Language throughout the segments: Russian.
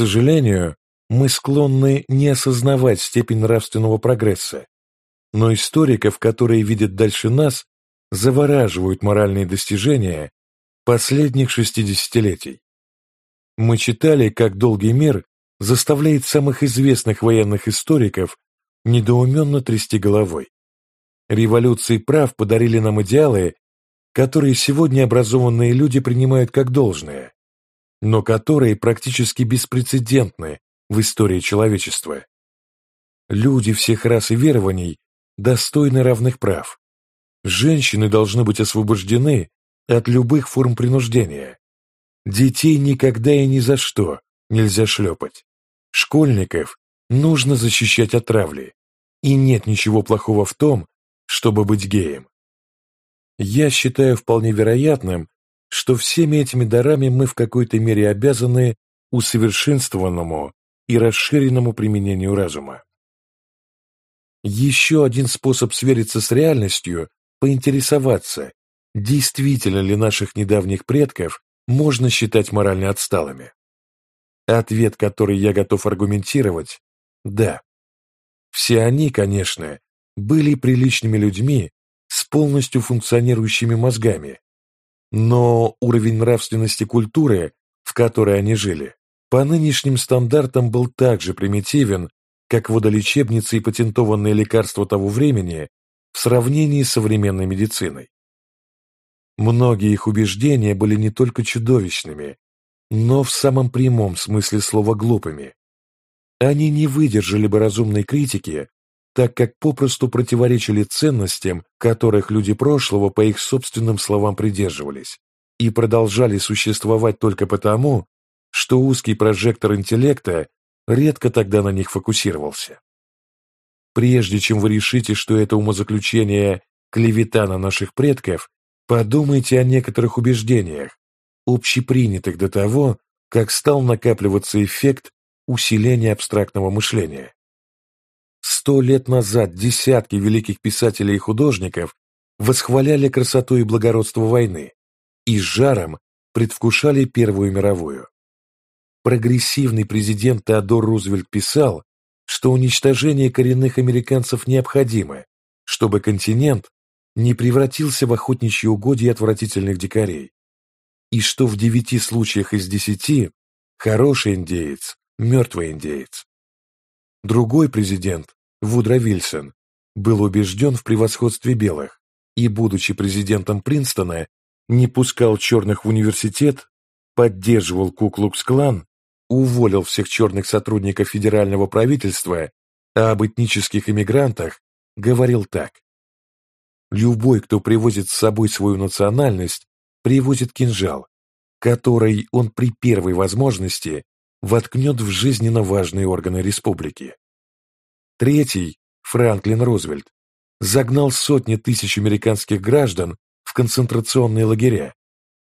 сожалению, мы склонны не осознавать степень нравственного прогресса, но историков, которые видят дальше нас, завораживают моральные достижения последних шестидесятилетий. Мы читали, как долгий мир заставляет самых известных военных историков недоуменно трясти головой. Революции прав подарили нам идеалы, которые сегодня образованные люди принимают как должное, но которые практически беспрецедентны в истории человечества. Люди всех рас и верований достойны равных прав. Женщины должны быть освобождены от любых форм принуждения. Детей никогда и ни за что нельзя шлепать. Школьников нужно защищать от травли. И нет ничего плохого в том, чтобы быть геем. Я считаю вполне вероятным, что всеми этими дарами мы в какой-то мере обязаны усовершенствованному и расширенному применению разума. Еще один способ свериться с реальностью – поинтересоваться, действительно ли наших недавних предков можно считать морально отсталыми. Ответ, который я готов аргументировать – да. Все они, конечно, были приличными людьми с полностью функционирующими мозгами, но уровень нравственности культуры, в которой они жили, по нынешним стандартам был так же примитивен, как водолечебницы и патентованные лекарства того времени в сравнении с современной медициной. Многие их убеждения были не только чудовищными, но в самом прямом смысле слова глупыми. Они не выдержали бы разумной критики, так как попросту противоречили ценностям, которых люди прошлого по их собственным словам придерживались, и продолжали существовать только потому, что узкий прожектор интеллекта редко тогда на них фокусировался. Прежде чем вы решите, что это умозаключение клевета на наших предков, подумайте о некоторых убеждениях, общепринятых до того, как стал накапливаться эффект усиления абстрактного мышления. Сто лет назад десятки великих писателей и художников восхваляли красоту и благородство войны и с жаром предвкушали Первую мировую прогрессивный президент Теодор Рузвельт писал, что уничтожение коренных американцев необходимо, чтобы континент не превратился в охотничьи угодья отвратительных дикарей, и что в девяти случаях из десяти хороший индеец – мертвый индеец. Другой президент, Вудро Вильсон, был убежден в превосходстве белых и, будучи президентом Принстона, не пускал черных в университет, поддерживал Куклукс-клан уволил всех черных сотрудников федерального правительства, а об этнических иммигрантах говорил так. Любой, кто привозит с собой свою национальность, привозит кинжал, который он при первой возможности воткнет в жизненно важные органы республики. Третий, Франклин Рузвельт, загнал сотни тысяч американских граждан в концентрационные лагеря,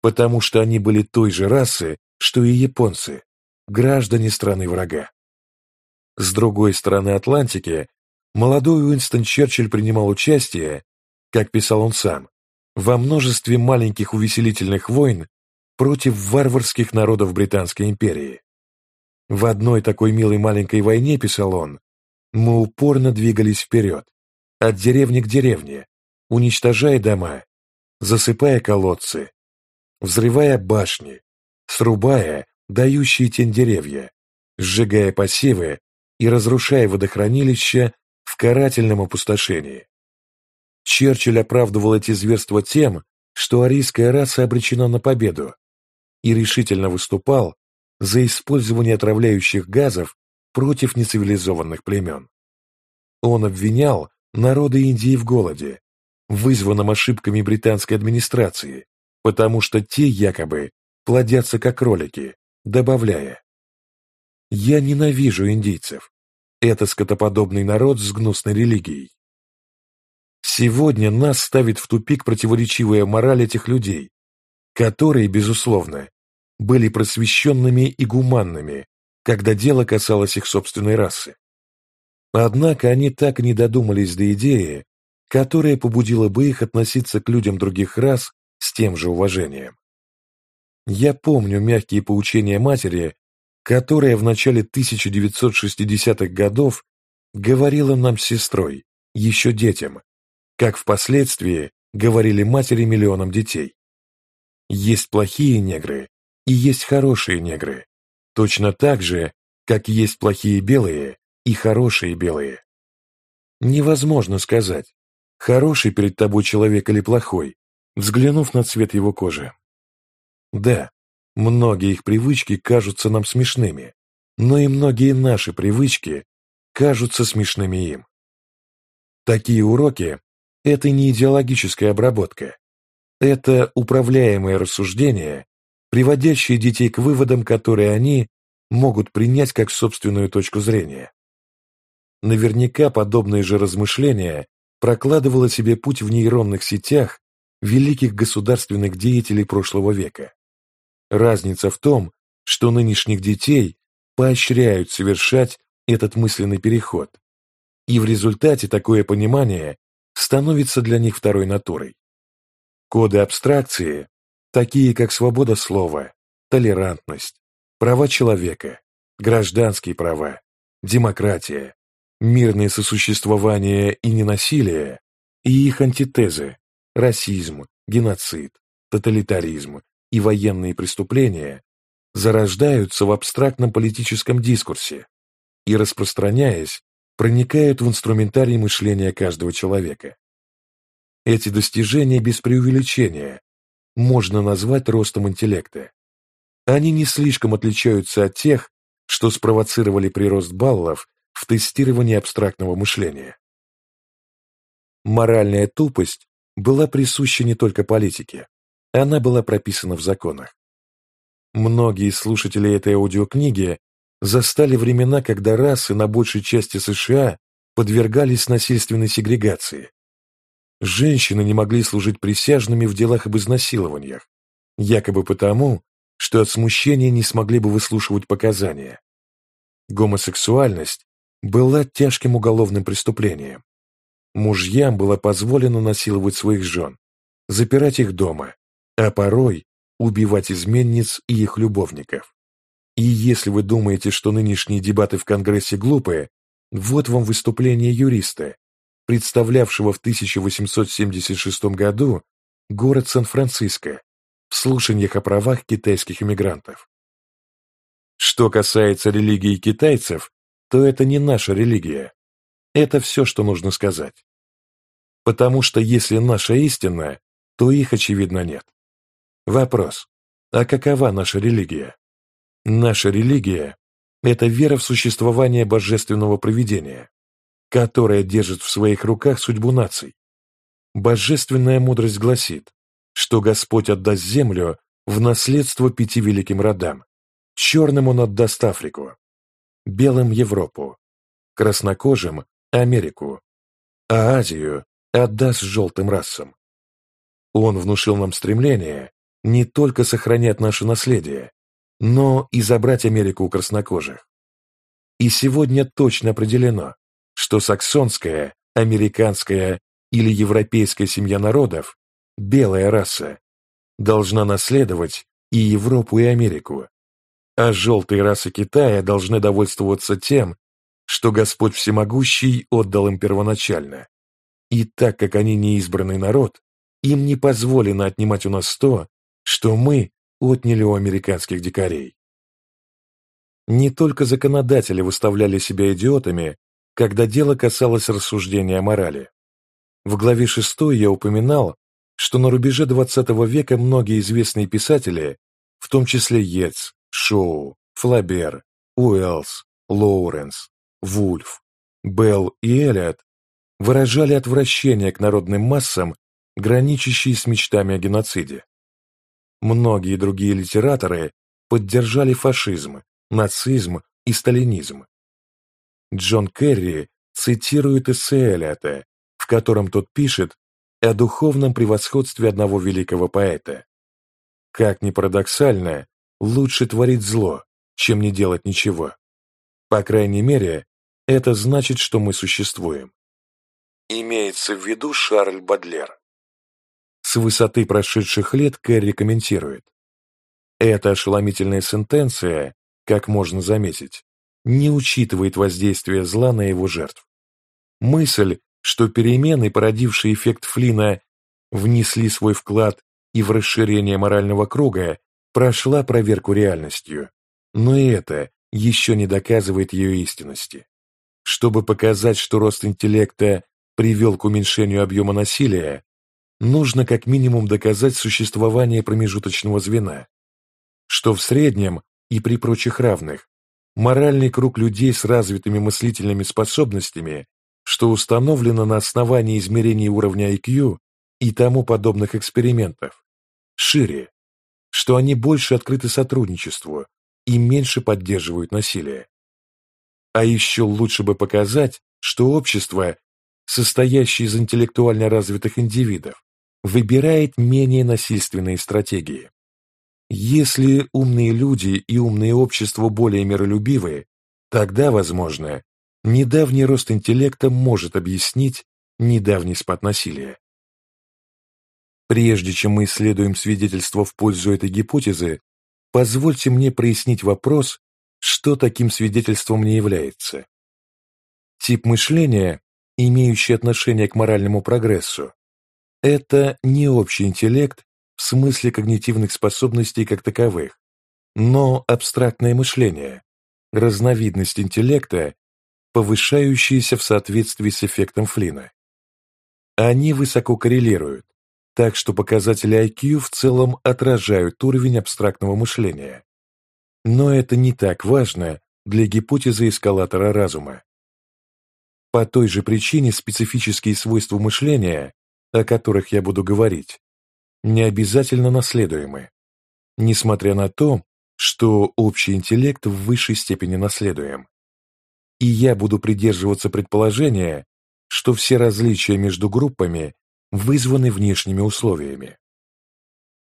потому что они были той же расы, что и японцы, граждане страны врага. С другой стороны Атлантики молодой Уинстон Черчилль принимал участие, как писал он сам, во множестве маленьких увеселительных войн против варварских народов Британской империи. В одной такой милой маленькой войне, писал он, мы упорно двигались вперед, от деревни к деревне, уничтожая дома, засыпая колодцы, взрывая башни, срубая дающие тень деревья, сжигая посевы и разрушая водохранилища в карательном опустошении. Черчилль оправдывал эти зверства тем, что арийская раса обречена на победу, и решительно выступал за использование отравляющих газов против нецивилизованных племен. Он обвинял народы Индии в голоде, вызванном ошибками британской администрации, потому что те якобы плодятся как кролики, добавляя «Я ненавижу индийцев. Это скотоподобный народ с гнусной религией». Сегодня нас ставит в тупик противоречивая мораль этих людей, которые, безусловно, были просвещенными и гуманными, когда дело касалось их собственной расы. Однако они так и не додумались до идеи, которая побудила бы их относиться к людям других рас с тем же уважением. Я помню мягкие поучения матери, которая в начале 1960-х годов говорила нам с сестрой, еще детям, как впоследствии говорили матери миллионам детей. Есть плохие негры и есть хорошие негры, точно так же, как есть плохие белые и хорошие белые. Невозможно сказать, хороший перед тобой человек или плохой, взглянув на цвет его кожи. Да, многие их привычки кажутся нам смешными, но и многие наши привычки кажутся смешными им. Такие уроки – это не идеологическая обработка, это управляемое рассуждение, приводящие детей к выводам, которые они могут принять как собственную точку зрения. Наверняка подобные же размышления прокладывало себе путь в нейронных сетях великих государственных деятелей прошлого века. Разница в том, что нынешних детей поощряют совершать этот мысленный переход, и в результате такое понимание становится для них второй натурой. Коды абстракции, такие как свобода слова, толерантность, права человека, гражданские права, демократия, мирное сосуществование и ненасилие, и их антитезы – расизм, геноцид, тоталитаризм и военные преступления – зарождаются в абстрактном политическом дискурсе и, распространяясь, проникают в инструментарий мышления каждого человека. Эти достижения без преувеличения можно назвать ростом интеллекта. Они не слишком отличаются от тех, что спровоцировали прирост баллов в тестировании абстрактного мышления. Моральная тупость была присуща не только политике, она была прописана в законах. Многие слушатели этой аудиокниги застали времена, когда расы на большей части США подвергались насильственной сегрегации, женщины не могли служить присяжными в делах об изнасилованиях, якобы потому, что от смущения не смогли бы выслушивать показания. Гомосексуальность была тяжким уголовным преступлением. Мужьям было позволено насиловать своих жен, запирать их дома, а порой убивать изменниц и их любовников. И если вы думаете, что нынешние дебаты в Конгрессе глупые, вот вам выступление юриста, представлявшего в 1876 году город Сан-Франциско в слушаниях о правах китайских иммигрантов. Что касается религии китайцев, то это не наша религия. Это все, что нужно сказать. Потому что если наша истина, то их, очевидно, нет. Вопрос. А какова наша религия? Наша религия – это вера в существование божественного провидения, которая держит в своих руках судьбу наций. Божественная мудрость гласит, что Господь отдаст землю в наследство пяти великим родам. Черным он отдаст Африку, белым – Европу, краснокожим – Америку, а Азию отдаст желтым расам. Он внушил нам стремление не только сохранять наше наследие, но и забрать Америку у краснокожих. И сегодня точно определено, что саксонская, американская или европейская семья народов, белая раса, должна наследовать и Европу, и Америку, а желтые расы Китая должны довольствоваться тем, что Господь Всемогущий отдал им первоначально. И так как они не избранный народ, им не позволено отнимать у нас то, что мы отняли у американских дикарей. Не только законодатели выставляли себя идиотами, когда дело касалось рассуждения о морали. В главе 6 я упоминал, что на рубеже XX века многие известные писатели, в том числе Йетс, Шоу, Флабер, Уэллс, Лоуренс, Вульф, Белл и Эллиот, выражали отвращение к народным массам, граничащие с мечтами о геноциде. Многие другие литераторы поддержали фашизм, нацизм и сталинизм, Джон Керри цитирует эссе Элиота, в котором тот пишет о духовном превосходстве одного великого поэта. Как ни парадоксально, лучше творить зло, чем не делать ничего. По крайней мере, это значит, что мы существуем. Имеется в виду Шарль Бадлер. С высоты прошедших лет Керри комментирует. Эта ошеломительная сентенция как можно заметить, не учитывает воздействие зла на его жертв. Мысль, что перемены, породившие эффект Флина, внесли свой вклад и в расширение морального круга, прошла проверку реальностью, но и это еще не доказывает ее истинности. Чтобы показать, что рост интеллекта привел к уменьшению объема насилия, нужно как минимум доказать существование промежуточного звена, что в среднем и при прочих равных моральный круг людей с развитыми мыслительными способностями, что установлено на основании измерений уровня IQ и тому подобных экспериментов, шире, что они больше открыты сотрудничеству и меньше поддерживают насилие. А еще лучше бы показать, что общество, состоящее из интеллектуально развитых индивидов, выбирает менее насильственные стратегии. Если умные люди и умные общества более миролюбивые, тогда, возможно, недавний рост интеллекта может объяснить недавний спад насилия. Прежде чем мы исследуем свидетельства в пользу этой гипотезы, позвольте мне прояснить вопрос, что таким свидетельством не является. Тип мышления, имеющий отношение к моральному прогрессу, это не общий интеллект в смысле когнитивных способностей как таковых, но абстрактное мышление, разновидность интеллекта, повышающаяся в соответствии с эффектом Флина. Они высоко коррелируют, так что показатели IQ в целом отражают уровень абстрактного мышления. Но это не так важно для гипотезы эскалатора разума. По той же причине специфические свойства мышления, о которых я буду говорить, не обязательно наследуемы, несмотря на то, что общий интеллект в высшей степени наследуем. И я буду придерживаться предположения, что все различия между группами вызваны внешними условиями.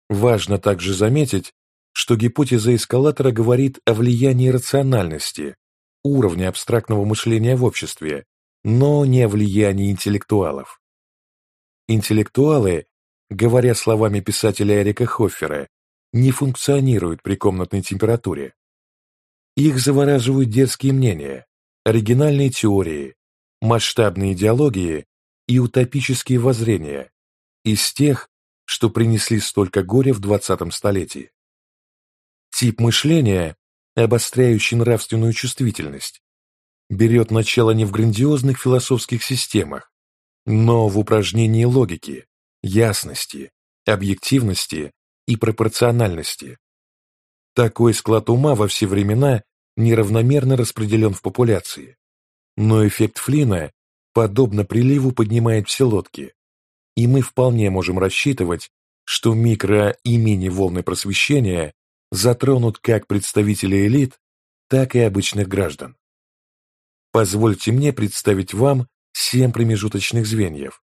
Важно также заметить, что гипотеза эскалатора говорит о влиянии рациональности, уровня абстрактного мышления в обществе, но не о влиянии интеллектуалов. Интеллектуалы, говоря словами писателя Эрика Хоффера, не функционируют при комнатной температуре. Их завораживают дерзкие мнения, оригинальные теории, масштабные идеологии и утопические воззрения из тех, что принесли столько горя в 20 столетии. Тип мышления, обостряющий нравственную чувствительность, берет начало не в грандиозных философских системах, но в упражнении логики, ясности, объективности и пропорциональности. Такой склад ума во все времена неравномерно распределен в популяции, но эффект Флина подобно приливу поднимает все лодки, и мы вполне можем рассчитывать, что микро- и мини-волны просвещения затронут как представителей элит, так и обычных граждан. Позвольте мне представить вам семь промежуточных звеньев,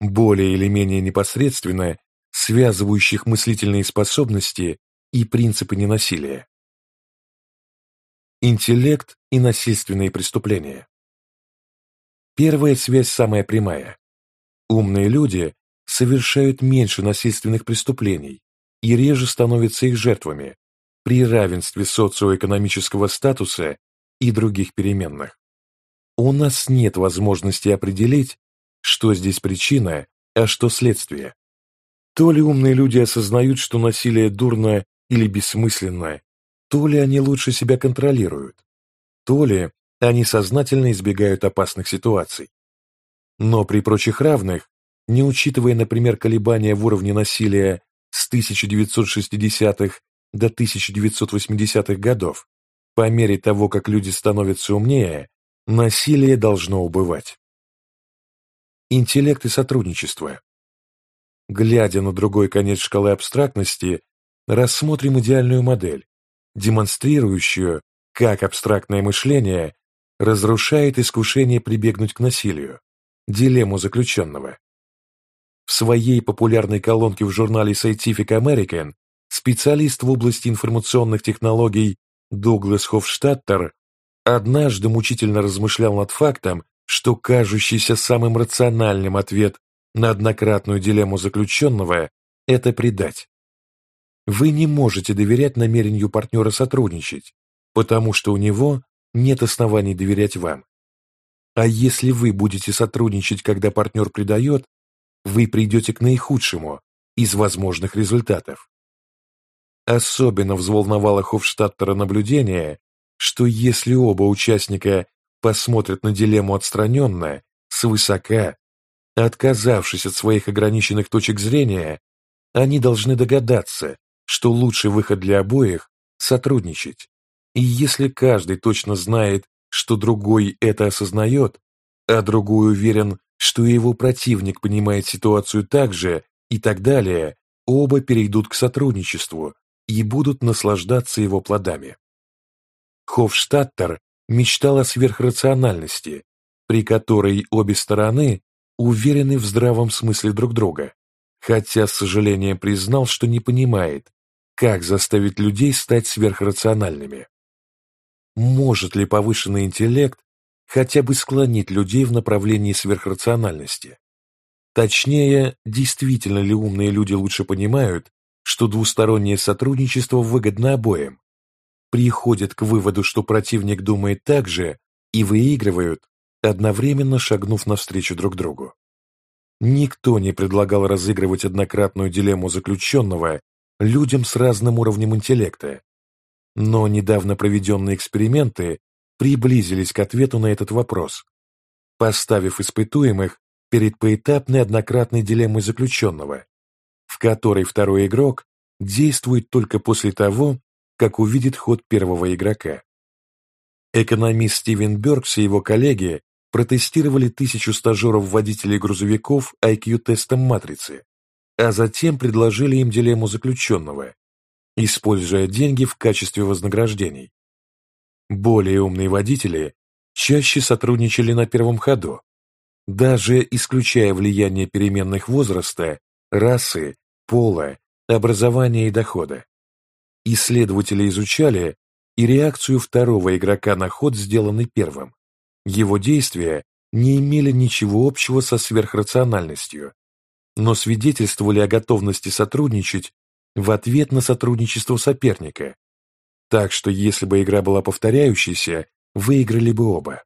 более или менее непосредственно связывающих мыслительные способности и принципы ненасилия. Интеллект и насильственные преступления. Первая связь самая прямая. Умные люди совершают меньше насильственных преступлений и реже становятся их жертвами при равенстве социоэкономического статуса и других переменных. У нас нет возможности определить, что здесь причина, а что следствие. То ли умные люди осознают, что насилие дурно или бессмысленно, то ли они лучше себя контролируют, то ли они сознательно избегают опасных ситуаций. Но при прочих равных, не учитывая, например, колебания в уровне насилия с 1960-х до 1980-х годов, по мере того, как люди становятся умнее, насилие должно убывать. Интеллект и сотрудничество. Глядя на другой конец шкалы абстрактности, рассмотрим идеальную модель, демонстрирующую, как абстрактное мышление разрушает искушение прибегнуть к насилию, дилемму заключенного. В своей популярной колонке в журнале Scientific American специалист в области информационных технологий Дуглас Хофштаттер однажды мучительно размышлял над фактом, что кажущийся самым рациональным ответ на однократную дилемму заключенного – это предать. Вы не можете доверять намерению партнера сотрудничать, потому что у него нет оснований доверять вам. А если вы будете сотрудничать, когда партнер предает, вы придете к наихудшему из возможных результатов. Особенно взволновало Хофштадтера наблюдение, что если оба участника посмотрят на дилемму отстраненно, свысока, отказавшись от своих ограниченных точек зрения, они должны догадаться, что лучший выход для обоих – сотрудничать. И если каждый точно знает, что другой это осознает, а другой уверен, что его противник понимает ситуацию так же и так далее, оба перейдут к сотрудничеству и будут наслаждаться его плодами. Хофштадтер мечтал о сверхрациональности, при которой обе стороны уверены в здравом смысле друг друга, хотя с сожалением признал, что не понимает, как заставить людей стать сверхрациональными. Может ли повышенный интеллект хотя бы склонить людей в направлении сверхрациональности? Точнее, действительно ли умные люди лучше понимают, что двустороннее сотрудничество выгодно обоим, приходят к выводу, что противник думает так же и выигрывают, одновременно шагнув навстречу друг другу. Никто не предлагал разыгрывать однократную дилемму заключенного людям с разным уровнем интеллекта, но недавно проведенные эксперименты приблизились к ответу на этот вопрос, поставив испытуемых перед поэтапной однократной дилеммой заключенного, в которой второй игрок действует только после того, как увидит ход первого игрока. Экономист Стивен Бёркс и его коллеги протестировали тысячу стажеров-водителей грузовиков IQ-тестом матрицы, а затем предложили им дилемму заключенного, используя деньги в качестве вознаграждений. Более умные водители чаще сотрудничали на первом ходу, даже исключая влияние переменных возраста, расы, пола, образования и дохода. Исследователи изучали и реакцию второго игрока на ход, сделанный первым. Его действия не имели ничего общего со сверхрациональностью, но свидетельствовали о готовности сотрудничать в ответ на сотрудничество соперника. Так что если бы игра была повторяющейся, выиграли бы оба.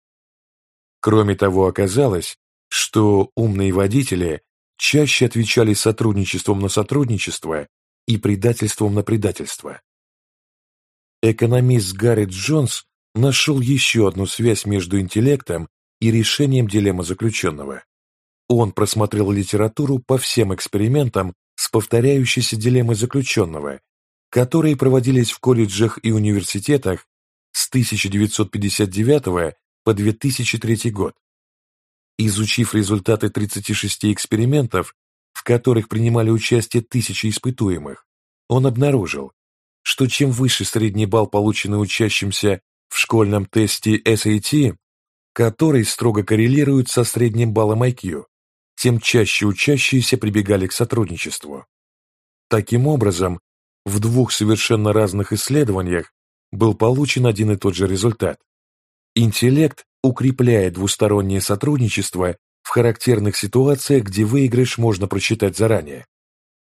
Кроме того, оказалось, что умные водители чаще отвечали сотрудничеством на сотрудничество и предательством на предательство. Экономист Гаррет Джонс нашел еще одну связь между интеллектом и решением дилеммы заключенного. Он просмотрел литературу по всем экспериментам с повторяющейся дилеммой заключенного, которые проводились в колледжах и университетах с 1959 по 2003 год. Изучив результаты 36 экспериментов, которых принимали участие тысячи испытуемых, он обнаружил, что чем выше средний балл, полученный учащимся в школьном тесте SAT, который строго коррелирует со средним баллом IQ, тем чаще учащиеся прибегали к сотрудничеству. Таким образом, в двух совершенно разных исследованиях был получен один и тот же результат. Интеллект укрепляет двустороннее сотрудничество в характерных ситуациях, где выигрыш можно просчитать заранее.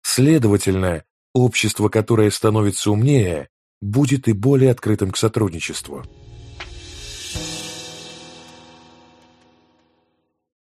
Следовательно, общество, которое становится умнее, будет и более открытым к сотрудничеству.